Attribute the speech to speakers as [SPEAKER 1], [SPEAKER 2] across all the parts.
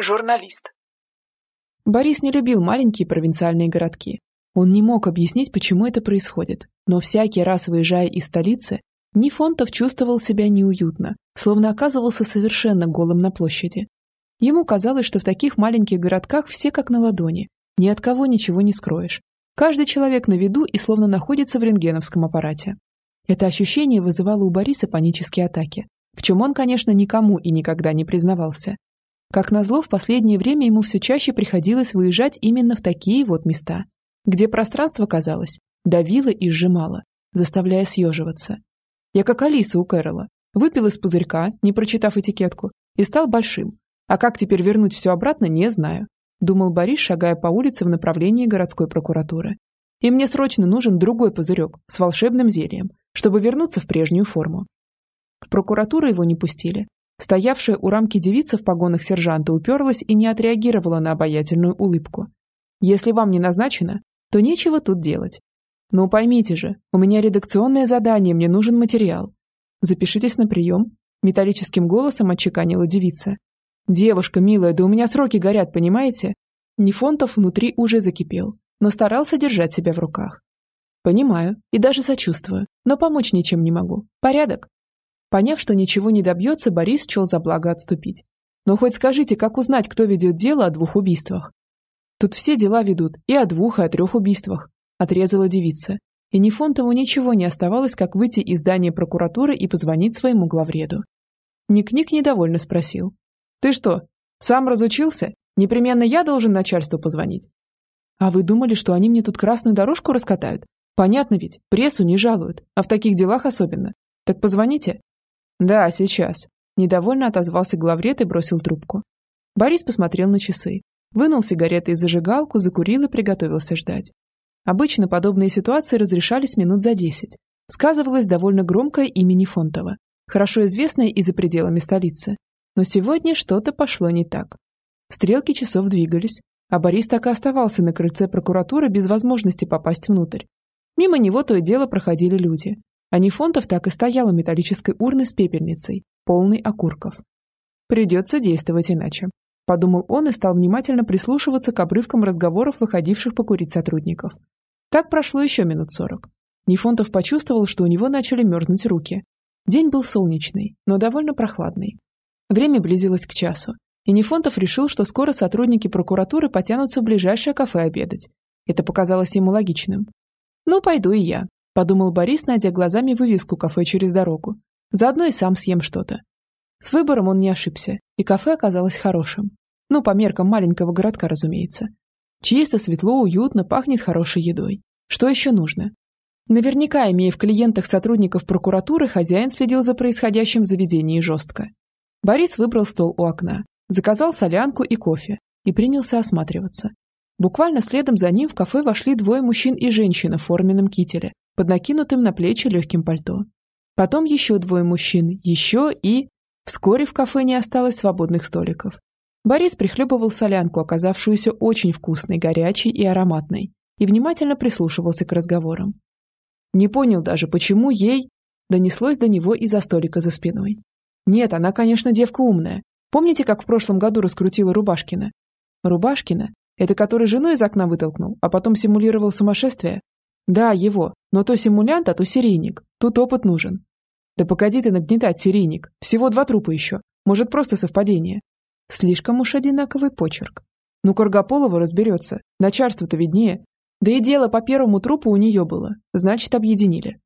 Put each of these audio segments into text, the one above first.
[SPEAKER 1] Журналист.
[SPEAKER 2] Борис не любил маленькие провинциальные городки. Он не мог объяснить, почему это происходит, но всякий раз выезжая из столицы, Нифонтов чувствовал себя неуютно, словно оказывался совершенно голым на площади. Ему казалось, что в таких маленьких городках все как на ладони, ни от кого ничего не скроешь. Каждый человек на виду и словно находится в рентгеновском аппарате. Это ощущение вызывало у Бориса панические атаки, в чем он, конечно, никому и никогда не признавался. Как назло, в последнее время ему все чаще приходилось выезжать именно в такие вот места, где пространство, казалось, давило и сжимало, заставляя съеживаться. Я как Алиса у Кэрола. Выпил из пузырька, не прочитав этикетку, и стал большим. А как теперь вернуть все обратно, не знаю. Думал Борис, шагая по улице в направлении городской прокуратуры. И мне срочно нужен другой пузырек с волшебным зельем, чтобы вернуться в прежнюю форму. В прокуратуру его не пустили, Стоявшая у рамки девица в погонах сержанта уперлась и не отреагировала на обаятельную улыбку. «Если вам не назначено, то нечего тут делать. Ну, поймите же, у меня редакционное задание, мне нужен материал. Запишитесь на прием», – металлическим голосом отчеканила девица. «Девушка, милая, да у меня сроки горят, понимаете?» Нефонтов внутри уже закипел, но старался держать себя в руках. «Понимаю и даже сочувствую, но помочь ничем не могу. Порядок?» Поняв, что ничего не добьется, Борис чел за благо отступить. «Но хоть скажите, как узнать, кто ведет дело о двух убийствах?» «Тут все дела ведут и о двух, и о трех убийствах», – отрезала девица. И Нефонтову ничего не оставалось, как выйти из здания прокуратуры и позвонить своему главреду. Ник-Ник недовольно спросил. «Ты что, сам разучился? Непременно я должен начальству позвонить?» «А вы думали, что они мне тут красную дорожку раскатают? Понятно ведь, прессу не жалуют, а в таких делах особенно. Так позвоните». «Да, сейчас», – недовольно отозвался главред и бросил трубку. Борис посмотрел на часы, вынул сигареты из зажигалку, закурил и приготовился ждать. Обычно подобные ситуации разрешались минут за десять. Сказывалось довольно громкое имя Нефонтова, хорошо известное и за пределами столицы. Но сегодня что-то пошло не так. Стрелки часов двигались, а Борис так и оставался на крыльце прокуратуры без возможности попасть внутрь. Мимо него то и дело проходили люди, а Нефонтов так и стоял у металлической урны с пепельницей, полной окурков. «Придется действовать иначе», – подумал он и стал внимательно прислушиваться к обрывкам разговоров, выходивших покурить сотрудников. Так прошло еще минут сорок. Нефонтов почувствовал, что у него начали мерзнуть руки. День был солнечный, но довольно прохладный. Время близилось к часу, и Нефонтов решил, что скоро сотрудники прокуратуры потянутся в ближайшее кафе обедать. Это показалось ему логичным. «Ну, пойду и я», подумал Борис, найдя глазами вывеску кафе через дорогу. Заодно и сам съем что-то. С выбором он не ошибся, и кафе оказалось хорошим. Ну, по меркам маленького городка, разумеется. Чисто, светло, уютно, пахнет хорошей едой. Что еще нужно? Наверняка, имея в клиентах сотрудников прокуратуры, хозяин следил за происходящим в заведении жестко. Борис выбрал стол у окна, заказал солянку и кофе и принялся осматриваться. Буквально следом за ним в кафе вошли двое мужчин и женщина в форменном кителе под накинутым на плечи легким пальто. Потом еще двое мужчин, еще и... Вскоре в кафе не осталось свободных столиков. Борис прихлебывал солянку, оказавшуюся очень вкусной, горячей и ароматной, и внимательно прислушивался к разговорам. Не понял даже, почему ей... Донеслось до него из-за столика за спиной. Нет, она, конечно, девка умная. Помните, как в прошлом году раскрутила Рубашкина? Рубашкина? Это который жену из окна вытолкнул, а потом симулировал сумасшествие? Да, его. Но то симулянт, а то серийник. Тут опыт нужен. Да погоди ты нагнетать, серийник. Всего два трупа еще. Может, просто совпадение. Слишком уж одинаковый почерк. Ну, Каргополова разберется. Начальство-то виднее. Да и дело по первому трупу у нее было. Значит, объединили.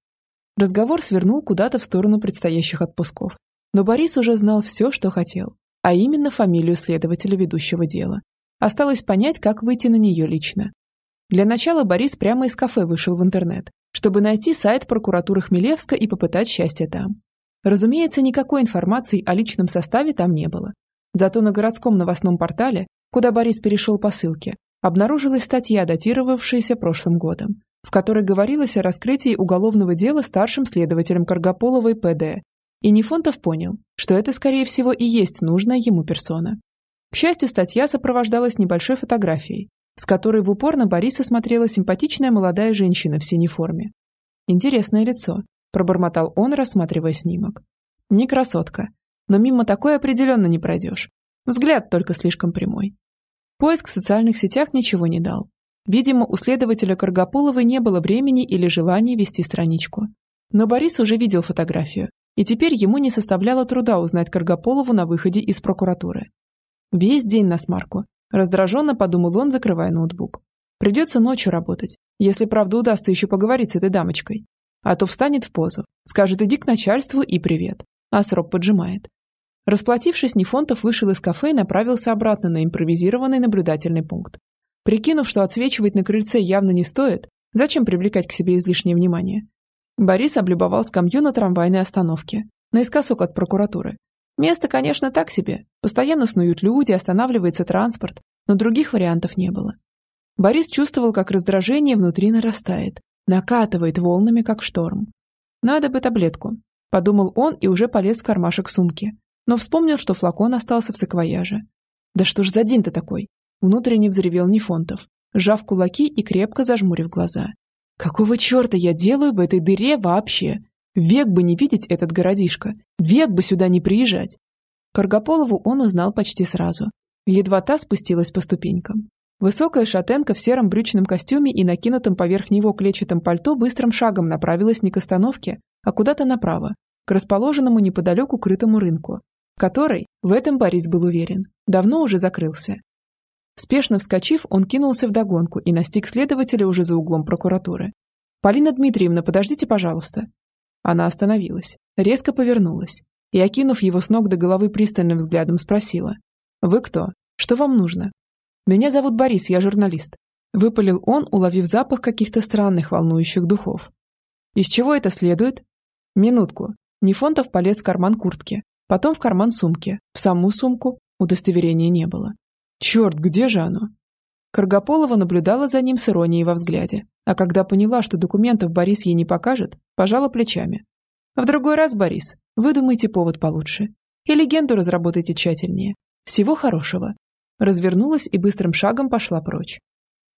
[SPEAKER 2] Разговор свернул куда-то в сторону предстоящих отпусков. Но Борис уже знал все, что хотел. А именно фамилию следователя ведущего дела. Осталось понять, как выйти на нее лично. Для начала Борис прямо из кафе вышел в интернет, чтобы найти сайт прокуратуры Хмелевска и попытать счастье там. Разумеется, никакой информации о личном составе там не было. Зато на городском новостном портале, куда Борис перешел по ссылке, обнаружилась статья, датировавшаяся прошлым годом, в которой говорилось о раскрытии уголовного дела старшим следователем Каргополовой ПД. И Нефонтов понял, что это, скорее всего, и есть нужная ему персона. К счастью, статья сопровождалась небольшой фотографией, с которой в упор на Бориса смотрела симпатичная молодая женщина в синей форме. «Интересное лицо», – пробормотал он, рассматривая снимок. «Не красотка, но мимо такой определенно не пройдешь. Взгляд только слишком прямой. Поиск в социальных сетях ничего не дал. Видимо, у следователя Каргополовой не было времени или желания вести страничку. Но Борис уже видел фотографию, и теперь ему не составляло труда узнать Каргополову на выходе из прокуратуры. Весь день на смарку. Раздраженно подумал он, закрывая ноутбук. Придется ночью работать, если правда удастся еще поговорить с этой дамочкой. А то встанет в позу, скажет иди к начальству и привет. А срок поджимает. Расплатившись, Нефонтов вышел из кафе и направился обратно на импровизированный наблюдательный пункт. Прикинув, что отсвечивать на крыльце явно не стоит, зачем привлекать к себе излишнее внимание? Борис облюбовал скамью на трамвайной остановке, наискосок от прокуратуры. Место, конечно, так себе. Постоянно снуют люди, останавливается транспорт, но других вариантов не было. Борис чувствовал, как раздражение внутри нарастает, накатывает волнами, как шторм. «Надо бы таблетку», – подумал он и уже полез в кармашек сумки, но вспомнил, что флакон остался в саквояже. «Да что ж за день-то такой? Внутренне взревел Нефонтов, сжав кулаки и крепко зажмурив глаза. «Какого черта я делаю в этой дыре вообще? Век бы не видеть этот городишко, век бы сюда не приезжать!» Каргополову он узнал почти сразу. Едва та спустилась по ступенькам. Высокая шатенка в сером брючном костюме и накинутом поверх него клетчатом пальто быстрым шагом направилась не к остановке, а куда-то направо, к расположенному неподалеку крытому рынку, который, в этом Борис был уверен, давно уже закрылся. Спешно вскочив, он кинулся в догонку и настиг следователя уже за углом прокуратуры. «Полина Дмитриевна, подождите, пожалуйста». Она остановилась, резко повернулась и, окинув его с ног до головы пристальным взглядом, спросила. «Вы кто? Что вам нужно?» «Меня зовут Борис, я журналист», – выпалил он, уловив запах каких-то странных волнующих духов. «Из чего это следует?» «Минутку». Нефонтов полез в карман куртки, потом в карман сумки, в саму сумку удостоверения не было. Черт, где же оно? Каргополова наблюдала за ним с иронией во взгляде, а когда поняла, что документов Борис ей не покажет, пожала плечами. В другой раз, Борис, выдумайте повод получше. И легенду разработайте тщательнее. Всего хорошего. Развернулась и быстрым шагом пошла прочь.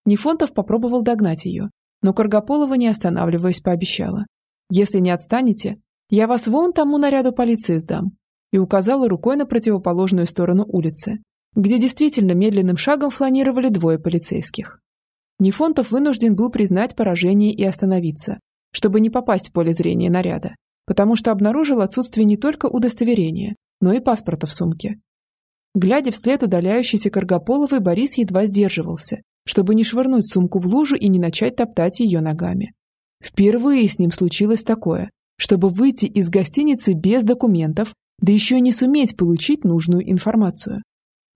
[SPEAKER 2] Нефонтов попробовал догнать ее, но Каргополова, не останавливаясь, пообещала. «Если не отстанете, я вас вон тому наряду полиции сдам», и указала рукой на противоположную сторону улицы, где действительно медленным шагом фланировали двое полицейских. Нефонтов вынужден был признать поражение и остановиться, чтобы не попасть в поле зрения наряда, потому что обнаружил отсутствие не только удостоверения, но и паспорта в сумке. Глядя вслед удаляющейся Каргополовой, Борис едва сдерживался, чтобы не швырнуть сумку в лужу и не начать топтать ее ногами. Впервые с ним случилось такое, чтобы выйти из гостиницы без документов, да еще не суметь получить нужную информацию.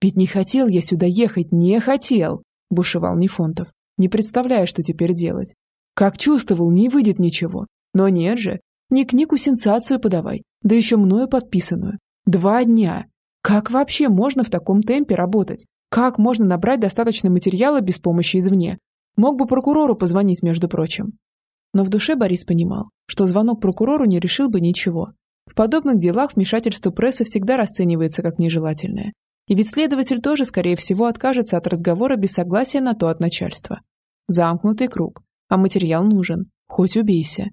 [SPEAKER 2] «Ведь не хотел я сюда ехать, не хотел!» – бушевал Нефонтов, не представляя, что теперь делать. Как чувствовал, не выйдет ничего. Но нет же, не книгу сенсацию подавай, да еще мною подписанную. Два дня. Как вообще можно в таком темпе работать? Как можно набрать достаточно материала без помощи извне? Мог бы прокурору позвонить, между прочим. Но в душе Борис понимал, что звонок прокурору не решил бы ничего. В подобных делах вмешательство прессы всегда расценивается как нежелательное. И ведь следователь тоже, скорее всего, откажется от разговора без согласия на то от начальства. Замкнутый круг. А материал нужен. Хоть убейся.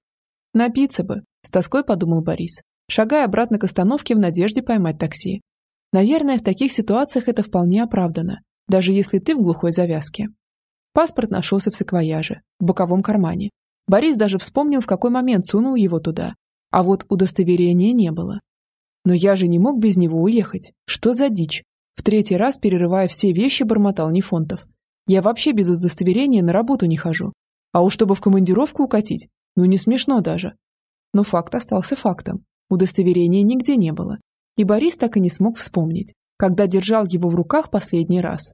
[SPEAKER 2] Напиться бы, с тоской подумал Борис, шагая обратно к остановке в надежде поймать такси. Наверное, в таких ситуациях это вполне оправдано, даже если ты в глухой завязке. Паспорт нашелся в саквояже, в боковом кармане. Борис даже вспомнил, в какой момент сунул его туда. А вот удостоверения не было. Но я же не мог без него уехать. Что за дичь? В третий раз, перерывая все вещи, бормотал Нефонтов. Я вообще без удостоверения на работу не хожу. А уж чтобы в командировку укатить, ну не смешно даже. Но факт остался фактом. Удостоверения нигде не было. И Борис так и не смог вспомнить, когда держал его в руках последний раз.